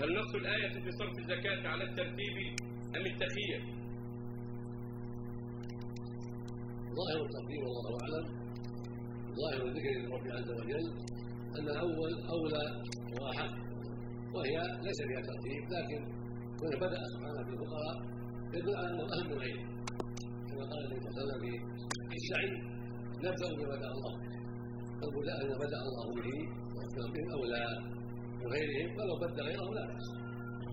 هل نص الآية في صرف الزكاة على الترتيب أم التخيير؟ ظاهر التقدير والله أعلم. ظاهر الذكر للرب عز وجل أن الأول أولى وأحق وهي ليس فيها ترتيب لكن كون بدأ سبحانه بالفقراء يدل على أنه أهم من غيره. كما قال النبي صلى الله عليه وسلم في السعي نبدأ بما بدأ الله. فالبداء ما بدأ الله به أولى. من غيرهم ولو بد غيرهم لا بأس